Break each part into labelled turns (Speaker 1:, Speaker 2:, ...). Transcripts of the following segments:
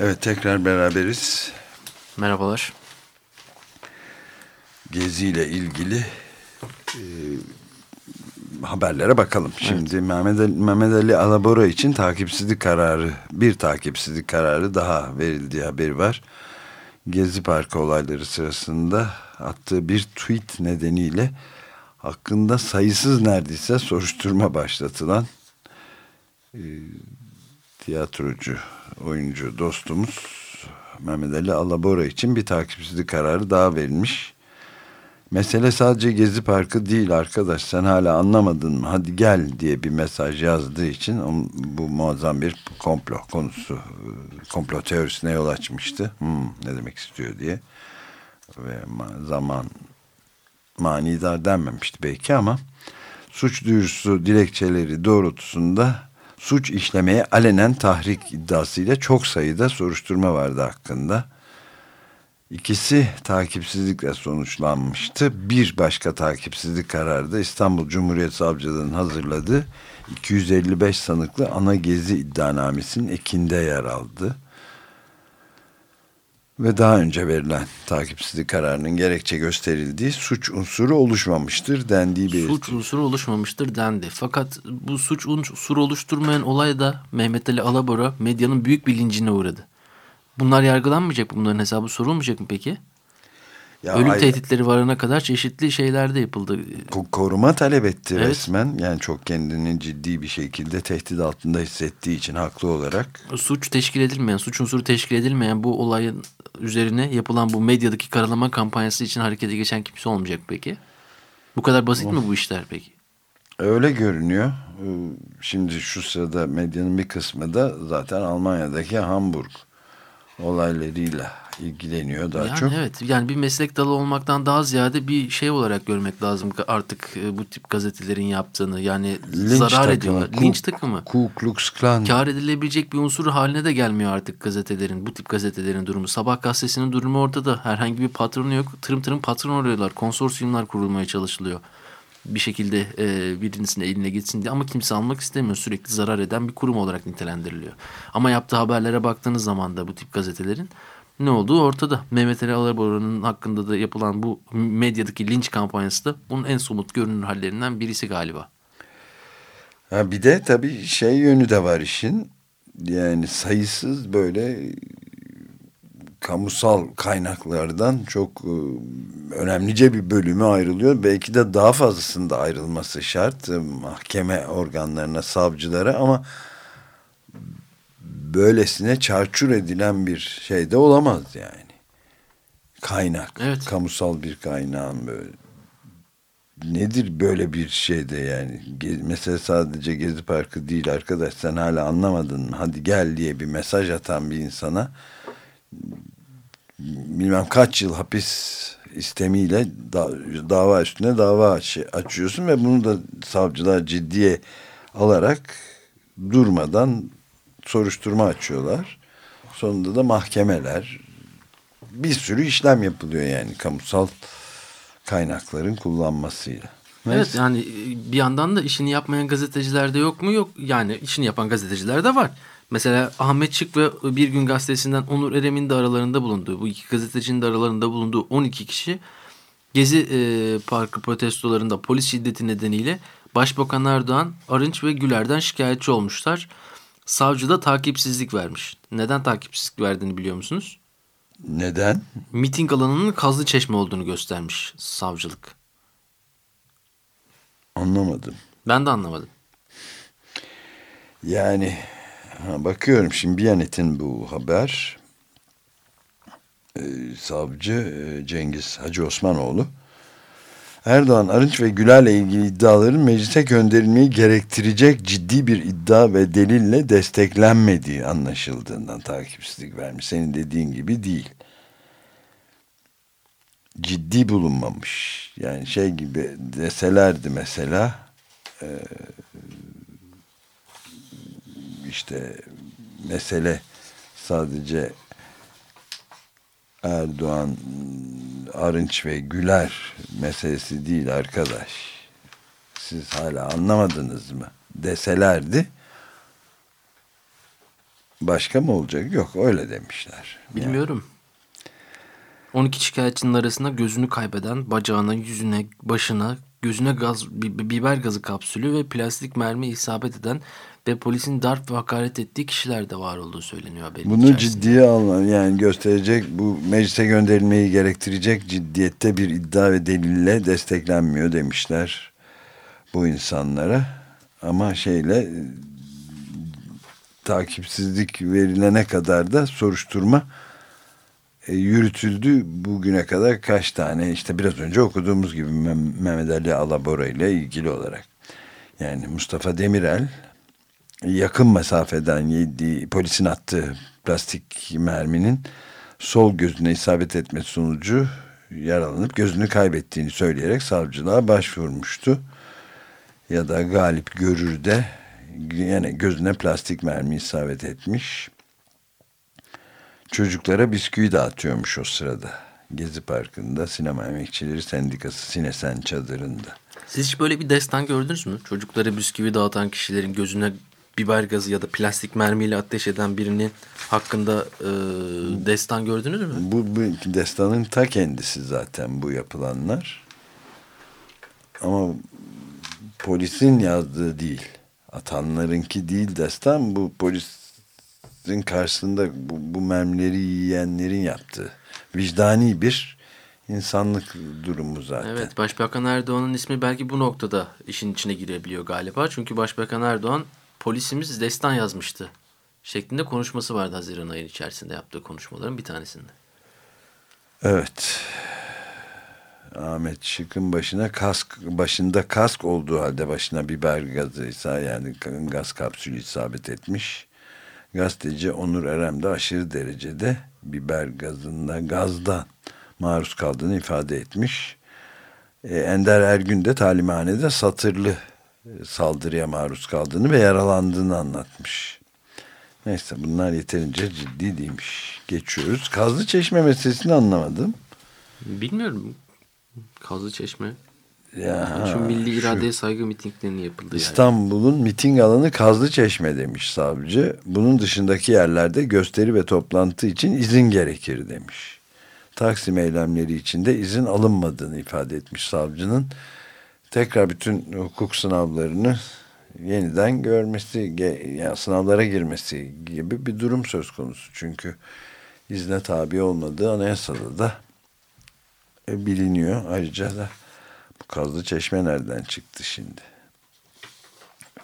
Speaker 1: Evet tekrar beraberiz.
Speaker 2: Merhabalar.
Speaker 1: Gezi ile ilgili e, haberlere bakalım. Şimdi evet. Mehmet, Ali, Mehmet Ali Alabora için takipsizlik kararı, bir takipsizlik kararı daha verildiği haberi var. Gezi Parkı olayları sırasında attığı bir tweet nedeniyle hakkında sayısız neredeyse soruşturma başlatılan e, tiyatrocu oyuncu dostumuz Mehmet Ali Alabora için bir takipsizlik kararı daha verilmiş. Mesele sadece Gezi Parkı değil arkadaş sen hala anlamadın mı hadi gel diye bir mesaj yazdığı için bu muazzam bir komplo konusu komplo teorisine yol açmıştı. Hmm, ne demek istiyor diye ve zaman manidar denmemişti belki ama suç duyurusu dilekçeleri doğrultusunda suç işlemeye alenen tahrik iddiasıyla çok sayıda soruşturma vardı hakkında. İkisi takipsizlikle sonuçlanmıştı. Bir başka takipsizlik kararı da İstanbul Cumhuriyet Savcılığı'nın hazırladığı 255 sanıklı ana gezi iddianamesinin ekinde yer aldı ve daha önce verilen takipsizlik kararının gerekçe gösterildiği suç unsuru oluşmamıştır dendiği belirtildi.
Speaker 2: Suç unsuru oluşmamıştır dendi. Fakat bu suç unsuru oluşturmayan olay da Mehmet Ali Alabora medyanın büyük bilincine uğradı. Bunlar yargılanmayacak mı? Bunların hesabı sorulmayacak mı peki? Ya Ölüm ay- tehditleri varana kadar çeşitli şeyler de yapıldı.
Speaker 1: Koruma talep etti evet. resmen. Yani çok kendini ciddi bir şekilde tehdit altında hissettiği için haklı olarak.
Speaker 2: Suç teşkil edilmeyen, suç unsuru teşkil edilmeyen bu olayın üzerine yapılan bu medyadaki karalama kampanyası için harekete geçen kimse olmayacak peki? Bu kadar basit mi bu işler peki?
Speaker 1: Öyle görünüyor. Ee, şimdi şu sırada medyanın bir kısmı da zaten Almanya'daki Hamburg olaylarıyla ilgileniyor daha
Speaker 2: yani
Speaker 1: çok.
Speaker 2: Evet yani bir meslek dalı olmaktan daha ziyade bir şey olarak görmek lazım artık e, bu tip gazetelerin yaptığını. Yani Linç zarar takımı, ediyorlar. Ku, Linç takımı.
Speaker 1: Ku Klux Klan.
Speaker 2: Kar edilebilecek bir unsur haline de gelmiyor artık gazetelerin bu tip gazetelerin durumu. Sabah gazetesinin durumu ortada. Herhangi bir patronu yok. Tırım tırım patron arıyorlar. Konsorsiyumlar kurulmaya çalışılıyor bir şekilde e, birinizin eline gitsin diye ama kimse almak istemiyor. Sürekli zarar eden bir kurum olarak nitelendiriliyor. Ama yaptığı haberlere baktığınız zaman da bu tip gazetelerin ne olduğu ortada. Mehmet Ali Alabora'nın hakkında da yapılan bu medyadaki linç kampanyası da bunun en somut görünür hallerinden birisi galiba.
Speaker 1: Ha bir de tabii şey yönü de var işin. Yani sayısız böyle kamusal kaynaklardan çok e, önemlice bir bölümü ayrılıyor. Belki de daha fazlasında ayrılması şart e, mahkeme organlarına, savcılara ama böylesine çarçur edilen bir şey de olamaz yani. Kaynak, evet. kamusal bir kaynağın böyle nedir böyle bir şeyde yani mesela sadece Gezi Parkı değil arkadaş sen hala anlamadın mı hadi gel diye bir mesaj atan bir insana bilmem kaç yıl hapis istemiyle da, dava üstüne dava aç, açıyorsun ve bunu da savcılar ciddiye alarak durmadan soruşturma açıyorlar. Sonunda da mahkemeler bir sürü işlem yapılıyor yani kamusal kaynakların kullanmasıyla.
Speaker 2: Evet yani bir yandan da işini yapmayan gazeteciler de yok mu? Yok yani işini yapan gazeteciler de var. Mesela Ahmet Çık ve Bir Gün Gazetesi'nden Onur Erem'in de aralarında bulunduğu, bu iki gazetecinin de aralarında bulunduğu 12 kişi Gezi e, Parkı protestolarında polis şiddeti nedeniyle Başbakan Erdoğan, Arınç ve Güler'den şikayetçi olmuşlar. Savcı da takipsizlik vermiş. Neden takipsizlik verdiğini biliyor musunuz?
Speaker 1: Neden?
Speaker 2: Miting alanının Kazlı Çeşme olduğunu göstermiş savcılık.
Speaker 1: Anlamadım.
Speaker 2: Ben de anlamadım.
Speaker 1: Yani Ha, bakıyorum şimdi Biyanet'in bu haber. e, savcı e, Cengiz Hacı Osmanoğlu Erdoğan, Arınç ve Güler'le ilgili iddiaların meclise gönderilmeyi gerektirecek ciddi bir iddia ve delille desteklenmediği anlaşıldığından takipsizlik vermiş. Senin dediğin gibi değil. Ciddi bulunmamış. Yani şey gibi deselerdi mesela e, işte mesele sadece Erdoğan, Arınç ve Güler meselesi değil arkadaş. Siz hala anlamadınız mı? Deselerdi başka mı olacak? Yok öyle demişler.
Speaker 2: Bilmiyorum. 12 şikayetçinin arasında gözünü kaybeden, bacağına, yüzüne, başına, gözüne gaz, biber gazı kapsülü ve plastik mermi isabet eden ve polisin darp ve hakaret ettiği kişiler de var olduğu söyleniyor haberin
Speaker 1: Bunu
Speaker 2: içerisinde.
Speaker 1: ciddiye alman yani gösterecek bu meclise gönderilmeyi gerektirecek ciddiyette bir iddia ve delille desteklenmiyor demişler bu insanlara ama şeyle e, takipsizlik verilene kadar da soruşturma yürütüldü bugüne kadar kaç tane işte biraz önce okuduğumuz gibi Mehmet Ali Alabora ile ilgili olarak yani Mustafa Demirel yakın mesafeden yediği polisin attığı plastik merminin sol gözüne isabet etmesi sonucu yaralanıp gözünü kaybettiğini söyleyerek savcılığa başvurmuştu. Ya da Galip Görür de yine gözüne plastik mermi isabet etmiş. Çocuklara bisküvi dağıtıyormuş o sırada. Gezi Parkı'nda Sinema Emekçileri Sendikası Sinesen çadırında.
Speaker 2: Siz hiç böyle bir destan gördünüz mü? Çocuklara bisküvi dağıtan kişilerin gözüne biber gazı ya da plastik mermiyle ateş eden birinin hakkında e, destan gördünüz mü?
Speaker 1: Bu, bu destanın ta kendisi zaten bu yapılanlar. Ama polisin yazdığı değil. Atanlarınki değil destan. Bu polisin karşısında bu, bu mermileri yiyenlerin yaptığı. Vicdani bir insanlık durumu zaten.
Speaker 2: Evet Başbakan Erdoğan'ın ismi belki bu noktada işin içine girebiliyor galiba. Çünkü Başbakan Erdoğan polisimiz destan yazmıştı şeklinde konuşması vardı Haziran ayı içerisinde yaptığı konuşmaların bir tanesinde.
Speaker 1: Evet. Ahmet Şık'ın başına kask başında kask olduğu halde başına biber gazıysa yani gaz kapsülü isabet etmiş. Gazeteci Onur Erem de aşırı derecede biber gazında gazdan maruz kaldığını ifade etmiş. E, Ender Ergün de talimhanede satırlı saldırıya maruz kaldığını ve yaralandığını anlatmış. Neyse bunlar yeterince ciddi değilmiş. Geçiyoruz. Kazlı Çeşme meselesini anlamadım.
Speaker 2: Bilmiyorum. Kazlı Çeşme.
Speaker 1: Ya,
Speaker 2: şu milli
Speaker 1: şu
Speaker 2: iradeye saygı mitinglerinin yapıldığı
Speaker 1: İstanbul'un yani. miting alanı Kazlı Çeşme demiş savcı. Bunun dışındaki yerlerde gösteri ve toplantı için izin gerekir demiş. Taksim eylemleri için de izin alınmadığını ifade etmiş savcının tekrar bütün hukuk sınavlarını yeniden görmesi, yani sınavlara girmesi gibi bir durum söz konusu. Çünkü izne tabi olmadığı anayasada da e, biliniyor. Ayrıca da Kazlı Çeşme nereden çıktı şimdi?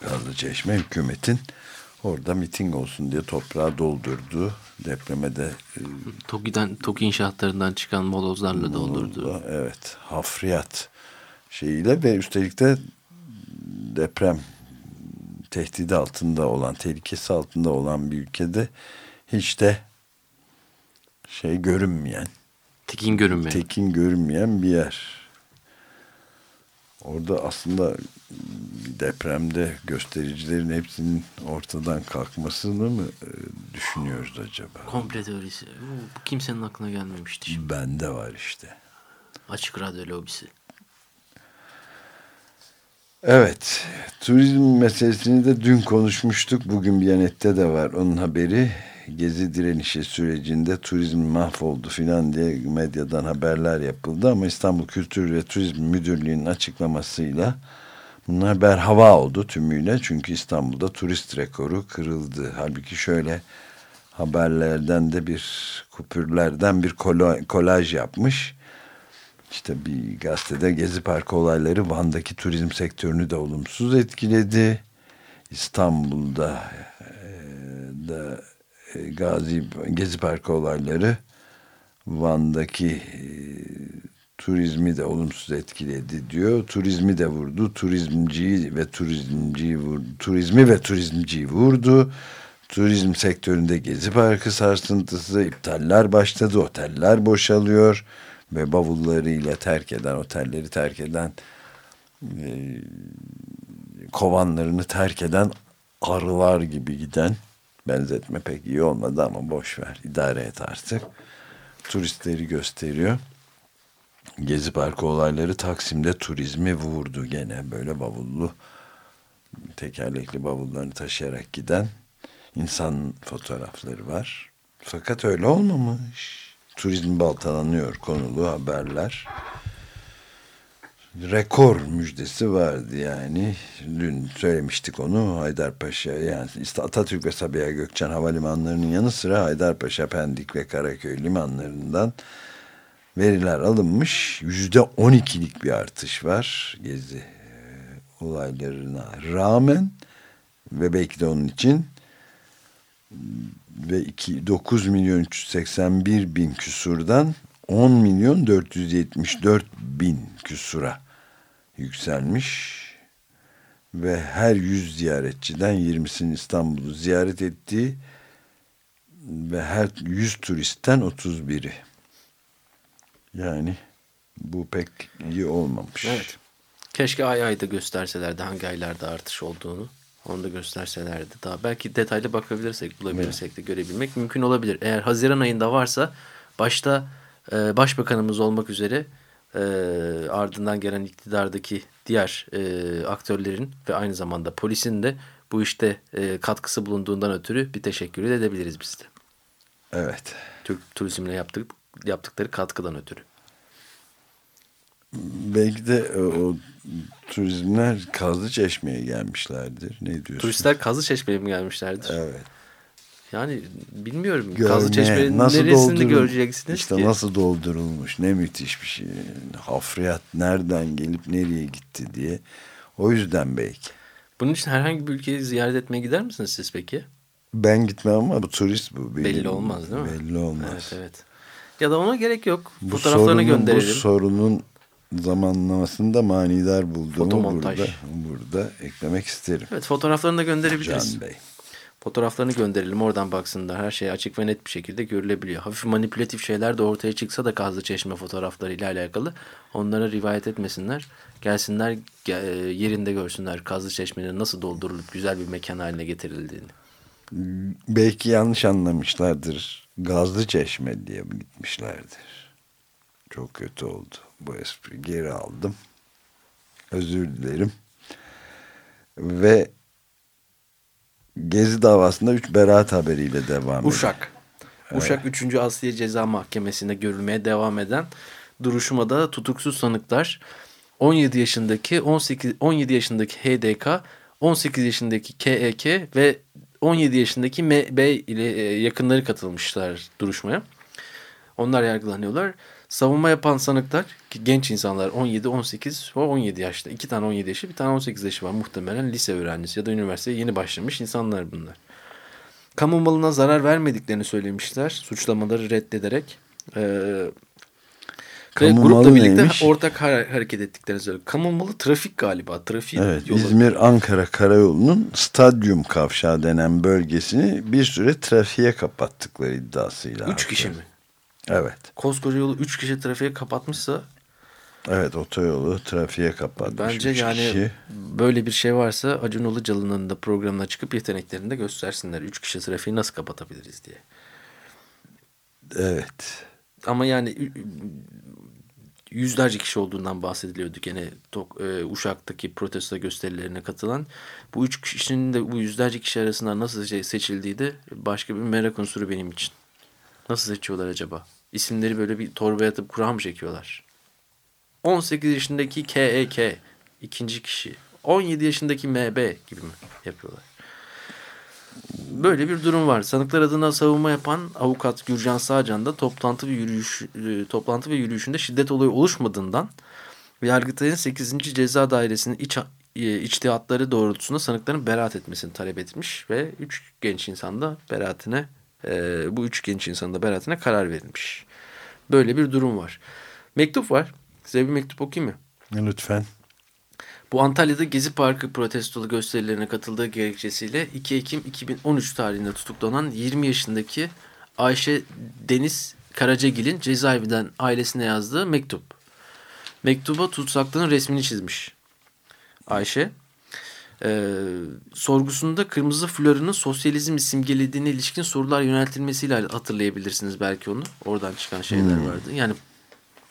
Speaker 1: Kazlı Çeşme hükümetin orada miting olsun diye toprağı doldurduğu depreme de e,
Speaker 2: TOKİ'den, TOKİ inşaatlarından çıkan molozlarla doldurduğu.
Speaker 1: Evet, hafriyat şeyiyle ve üstelik de deprem tehdidi altında olan, tehlikesi altında olan bir ülkede hiç de şey görünmeyen,
Speaker 2: tekin görünmeyen,
Speaker 1: tekin görünmeyen bir yer. Orada aslında depremde göstericilerin hepsinin ortadan kalkmasını mı e, düşünüyoruz acaba?
Speaker 2: Komple teorisi. Bu kimsenin aklına gelmemişti. Şimdi.
Speaker 1: Bende var işte.
Speaker 2: Açık radyo lobisi.
Speaker 1: Evet, turizm meselesini de dün konuşmuştuk. Bugün Biyanet'te de var onun haberi. Gezi direnişi sürecinde turizm mahvoldu filan diye medyadan haberler yapıldı. Ama İstanbul Kültür ve Turizm Müdürlüğü'nün açıklamasıyla bunlar berhava oldu tümüyle. Çünkü İstanbul'da turist rekoru kırıldı. Halbuki şöyle haberlerden de bir kupürlerden bir kolaj yapmış işte bir gazetede Gezi Parkı olayları Van'daki turizm sektörünü de olumsuz etkiledi. İstanbul'da e, da Gazi Gezi Parkı olayları Van'daki e, turizmi de olumsuz etkiledi diyor. Turizmi de vurdu. Turizmciyi ve turizmciyi vurdu. Turizmi ve turizmciyi vurdu. Turizm sektöründe Gezi Parkı sarsıntısı, iptaller başladı. Oteller boşalıyor ve bavullarıyla terk eden, otelleri terk eden e, kovanlarını terk eden arılar gibi giden benzetme pek iyi olmadı ama boş ver idare et artık. Turistleri gösteriyor. Gezi Parkı olayları Taksim'de turizmi vurdu. Gene böyle bavullu tekerlekli bavullarını taşıyarak giden insan fotoğrafları var. Fakat öyle olmamış. Turizm baltalanıyor konulu haberler rekor müjdesi vardı yani. Dün söylemiştik onu Haydarpaşa yani Atatürk ve Sabiha Gökçen havalimanlarının yanı sıra Haydarpaşa, Pendik ve Karaköy limanlarından veriler alınmış. Yüzde on ikilik bir artış var gezi e, olaylarına rağmen ve belki de onun için ve 2, 9 milyon 381 bin küsurdan 10 milyon 474 bin küsura yükselmiş ve her 100 ziyaretçiden 20'sinin İstanbul'u ziyaret ettiği ve her 100 turistten 31'i. Yani bu pek iyi olmamış.
Speaker 2: Evet. Keşke ay ayda gösterselerdi hangi aylarda artış olduğunu. Onu da gösterselerdi. Daha belki detaylı bakabilirsek, bulabilirsek de görebilmek mümkün olabilir. Eğer Haziran ayında varsa başta e, başbakanımız olmak üzere e, ardından gelen iktidardaki diğer e, aktörlerin ve aynı zamanda polisin de bu işte e, katkısı bulunduğundan ötürü bir teşekkür edebiliriz biz de.
Speaker 1: Evet.
Speaker 2: Türk turizmine yaptık, yaptıkları katkıdan ötürü.
Speaker 1: Belki de o, o turizmler Kazlı Çeşme'ye gelmişlerdir. Ne diyorsun?
Speaker 2: Turistler Kazlı Çeşme'ye mi gelmişlerdir?
Speaker 1: Evet.
Speaker 2: Yani bilmiyorum.
Speaker 1: Görme,
Speaker 2: Kazlı Çeşme'nin neresini göreceksiniz
Speaker 1: işte
Speaker 2: ki?
Speaker 1: nasıl doldurulmuş ne müthiş bir şey. Hafriyat nereden gelip nereye gitti diye. O yüzden belki.
Speaker 2: Bunun için herhangi bir ülkeyi ziyaret etmeye gider misiniz siz peki?
Speaker 1: Ben gitmem ama bu turist bu. Benim,
Speaker 2: Belli olmaz değil mi?
Speaker 1: Belli olmaz.
Speaker 2: Evet evet. Ya da ona gerek yok.
Speaker 1: Bu
Speaker 2: Fotoğraflarını
Speaker 1: sorunun,
Speaker 2: gönderelim.
Speaker 1: Bu sorunun zamanlamasında manidar bulduğumu burada, burada eklemek isterim.
Speaker 2: Evet fotoğraflarını da gönderebiliriz.
Speaker 1: Can Bey.
Speaker 2: Fotoğraflarını gönderelim oradan baksınlar. Her şey açık ve net bir şekilde görülebiliyor. Hafif manipülatif şeyler de ortaya çıksa da Kazlı Çeşme fotoğraflarıyla alakalı onlara rivayet etmesinler. Gelsinler ge- e, yerinde görsünler Kazlı Çeşme'nin nasıl doldurulup güzel bir mekan haline getirildiğini.
Speaker 1: Belki yanlış anlamışlardır. Gazlı Çeşme diye gitmişlerdir. Çok kötü oldu. Bu espri geri aldım. Özür dilerim. Ve Gezi davasında 3 beraat haberiyle devam ediyor.
Speaker 2: Uşak. Uşak 3. Asliye Ceza Mahkemesi'nde görülmeye devam eden duruşmada tutuksuz sanıklar 17 yaşındaki 18 17 yaşındaki HDK, 18 yaşındaki KEK ve 17 yaşındaki MB ile e, yakınları katılmışlar duruşmaya. Onlar yargılanıyorlar. Savunma yapan sanıklar ki genç insanlar 17, 18 ve 17 yaşta. iki tane 17 yaşı bir tane 18 yaşı var. Muhtemelen lise öğrencisi ya da üniversiteye yeni başlamış insanlar bunlar. Kamu malına zarar vermediklerini söylemişler. Suçlamaları reddederek. Ee, ve
Speaker 1: Kamu
Speaker 2: grupla
Speaker 1: malı
Speaker 2: birlikte
Speaker 1: neymiş?
Speaker 2: ortak har- hareket ettiklerini söylüyor. Kamu malı trafik galiba. Trafiğin
Speaker 1: Evet. İzmir-Ankara Karayolu'nun stadyum kavşağı denen bölgesini bir süre trafiğe kapattıkları iddiasıyla.
Speaker 2: Üç kişi mi?
Speaker 1: Evet.
Speaker 2: Koskoca yolu 3 kişi trafiğe kapatmışsa
Speaker 1: Evet otoyolu trafiğe kapatmış.
Speaker 2: bence
Speaker 1: üç
Speaker 2: yani
Speaker 1: kişi.
Speaker 2: böyle bir şey varsa Acun Ilıcalı'nın da programına çıkıp yeteneklerini de göstersinler. 3 kişi trafiği nasıl kapatabiliriz diye.
Speaker 1: Evet.
Speaker 2: Ama yani yüzlerce kişi olduğundan bahsediliyordu gene Tok- e, Uşak'taki protesto gösterilerine katılan. Bu üç kişinin de bu yüzlerce kişi arasından nasıl şey seçildiği de başka bir merak unsuru benim için. Nasıl seçiyorlar acaba? İsimleri böyle bir torbaya atıp kura mı çekiyorlar? 18 yaşındaki KEK ikinci kişi. 17 yaşındaki MB gibi mi yapıyorlar? Böyle bir durum var. Sanıklar adına savunma yapan avukat Gürcan Sağcan da toplantı ve yürüyüş e, toplantı ve yürüyüşünde şiddet olayı oluşmadığından Yargıtay'ın 8. Ceza Dairesi'nin iç e, içtihatları doğrultusunda sanıkların beraat etmesini talep etmiş ve üç genç insan da beraatine e, bu üç genç insanın da beraatine karar verilmiş. Böyle bir durum var. Mektup var. Size bir mektup okuyayım mı?
Speaker 1: Lütfen.
Speaker 2: Bu Antalya'da Gezi Parkı protestolu gösterilerine katıldığı gerekçesiyle 2 Ekim 2013 tarihinde tutuklanan 20 yaşındaki Ayşe Deniz Karacagil'in cezaevinden ailesine yazdığı mektup. Mektuba tutsaklığın resmini çizmiş Ayşe. Ee, sorgusunda kırmızı florunun sosyalizmi simgelediğine ilişkin sorular yöneltilmesiyle hatırlayabilirsiniz belki onu. Oradan çıkan şeyler
Speaker 1: Hmm.
Speaker 2: vardı. Yani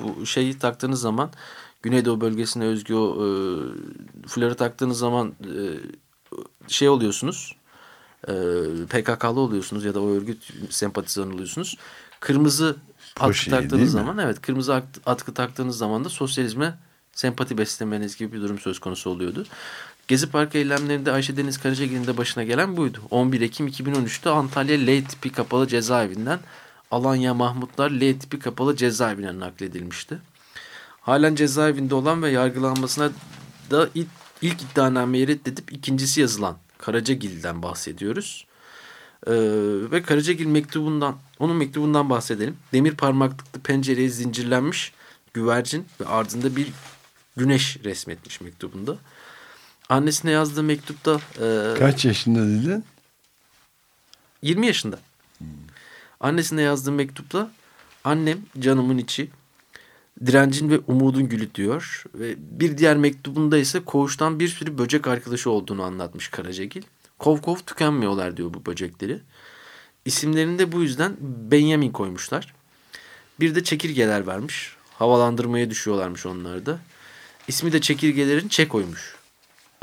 Speaker 2: bu şeyi taktığınız zaman Güneydoğu bölgesine özgü o e, flörü taktığınız zaman e, şey oluyorsunuz. E, PKK'lı oluyorsunuz ya da o örgüt sempatizanı oluyorsunuz. Kırmızı atkı
Speaker 1: değil
Speaker 2: taktığınız
Speaker 1: mi?
Speaker 2: zaman evet kırmızı atkı taktığınız zaman da sosyalizme sempati beslemeniz gibi bir durum söz konusu oluyordu. Gezi Parkı eylemlerinde Ayşe Deniz Karacagil'in de başına gelen buydu. 11 Ekim 2013'te Antalya L tipi kapalı cezaevinden Alanya Mahmutlar L tipi kapalı cezaevine nakledilmişti. Halen cezaevinde olan ve yargılanmasına da ilk, ilk iddianameyi reddedip ikincisi yazılan Karacagil'den bahsediyoruz. Ee, ve Karacagil mektubundan, onun mektubundan bahsedelim. Demir parmaklıklı pencereye zincirlenmiş güvercin ve ardında bir güneş resmetmiş mektubunda. Annesine yazdığı mektupta e,
Speaker 1: Kaç yaşında dedin?
Speaker 2: 20 yaşında. Annesine yazdığı mektupta annem canımın içi direncin ve umudun gülü diyor. Ve bir diğer mektubunda ise koğuştan bir sürü böcek arkadaşı olduğunu anlatmış Karacagil. Kov kov tükenmiyorlar diyor bu böcekleri. İsimlerini de bu yüzden Benjamin koymuşlar. Bir de çekirgeler vermiş. Havalandırmaya düşüyorlarmış onlar da. İsmi de çekirgelerin Çeko'ymuş.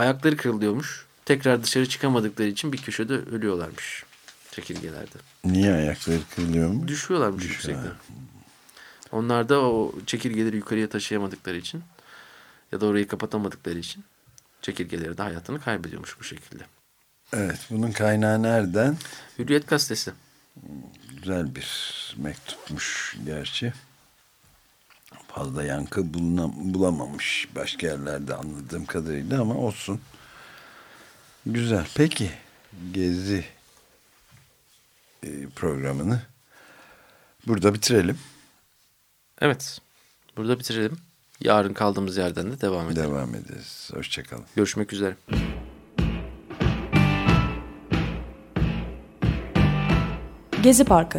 Speaker 2: Ayakları kırılıyormuş. Tekrar dışarı çıkamadıkları için bir köşede ölüyorlarmış çekirgelerde.
Speaker 1: Niye ayakları kırılıyor mu?
Speaker 2: Düşüyorlarmış
Speaker 1: Düşüyor.
Speaker 2: yüksekten. Onlar da o çekirgeleri yukarıya taşıyamadıkları için ya da orayı kapatamadıkları için çekirgeleri de hayatını kaybediyormuş bu şekilde.
Speaker 1: Evet bunun kaynağı nereden?
Speaker 2: Hürriyet gazetesi.
Speaker 1: Güzel bir mektupmuş gerçi. Fazla yankı buluna, bulamamış başka yerlerde anladığım kadarıyla ama olsun. Güzel. Peki Gezi e, programını burada bitirelim.
Speaker 2: Evet. Burada bitirelim. Yarın kaldığımız yerden de devam edelim.
Speaker 1: Devam ederiz. Hoşçakalın.
Speaker 2: Görüşmek üzere.
Speaker 3: Gezi Parkı